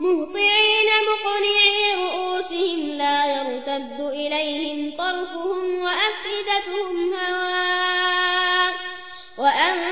مهطعين مقنعي رؤوسهم لا يرتد إليهم طرفهم وأفئدتهم هواء وأنذر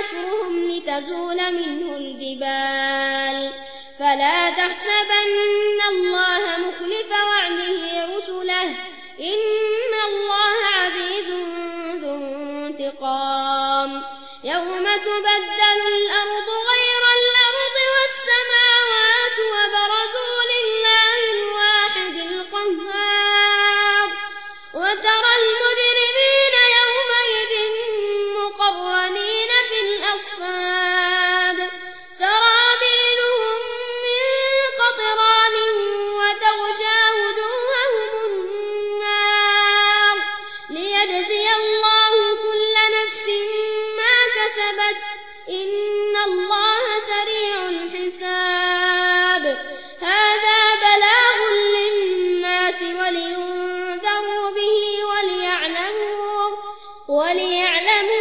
كان مكرهم لتزول منه الجبال فلا تحسبن الله مخلف وعده رسله إن الله عزيز ذو انتقام يوم تبدل الأرض غير وليعلموا